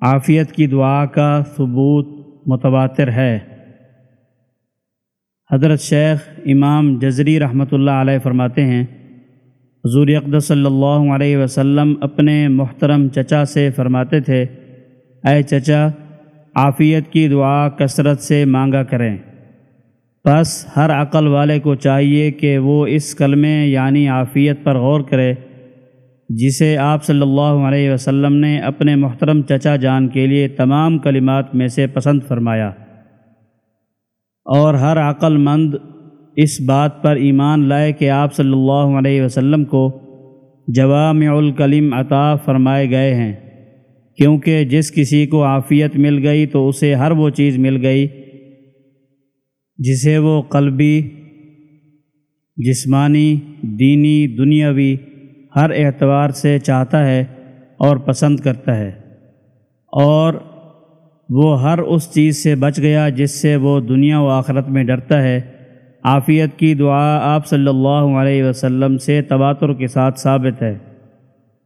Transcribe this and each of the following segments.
عافیت کی دعا کا ثبوت متواتر ہے۔ حضرت شیخ امام جزری رحمۃ اللہ علیہ فرماتے ہیں، حضور اقدس صلی اللہ علیہ وسلم اپنے محترم چچا سے فرماتے تھے، اے چچا، عافیت کی دعا کثرت سے مانگا کریں۔ بس ہر عقل والے کو چاہیے کہ وہ اس کلمے یعنی عافیت پر غور کرے۔ جسے آپ صلی اللہ علیہ وسلم نے اپنے محترم چچا جان کے لیے تمام کلمات میں سے پسند فرمایا۔ اور ہر عقل مند اس بات پر ایمان لائے کہ آپ صلی اللہ علیہ وسلم کو جوامع الکلم عطا فرمائے گئے ہیں، کیونکہ جس کسی کو عافیت مل گئی تو اسے ہر وہ چیز مل گئی جسے وہ قلبی، جسمانی، دینی، دنیاوی ہر اعتبار سے چاہتا ہے اور پسند کرتا ہے اور وہ ہر اس چیز سے بچ گیا جس سے وہ دنیا و آخرت میں ڈرتا ہے۔ عافیت کی دعا آپ صلی اللہ علیہ وسلم سے تواتر کے ساتھ ثابت ہے۔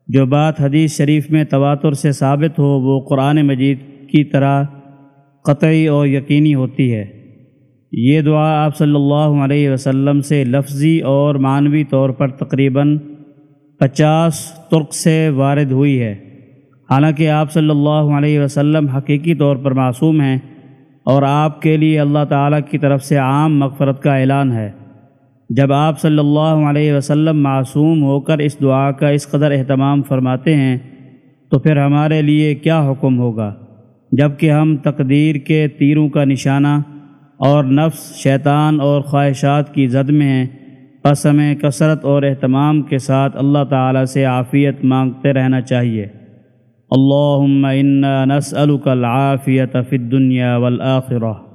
جو بات حدیث شریف میں تواتر سے ثابت ہو وہ قرآن مجید کی طرح قطعی اور یقینی ہوتی ہے۔ یہ دعا آپ صلی اللہ علیہ وسلم سے لفظی اور معنوی طور پر تقریباً پچاس ترک سے وارد ہوئی ہے۔ حالانکہ آپ صلی اللہ علیہ وسلم حقیقی طور پر معصوم ہیں اور آپ کے لیے اللہ تعالیٰ کی طرف سے عام مغفرت کا اعلان ہے۔ جب آپ صلی اللہ علیہ وسلم معصوم ہو کر اس دعا کا اس قدر اہتمام فرماتے ہیں، تو پھر ہمارے لیے کیا حکم ہوگا؟ جبکہ ہم تقدیر کے تیروں کا نشانہ اور نفس شیطان اور خواہشات کی زد میں ہیں پس ہمیں کثرت اور اہتمام کے ساتھ اللہ تعالیٰ سے عافیت مانگتے رہنا چاہیے۔ اللہم انا نسألک العافیت فی الدنیا والآخرہ۔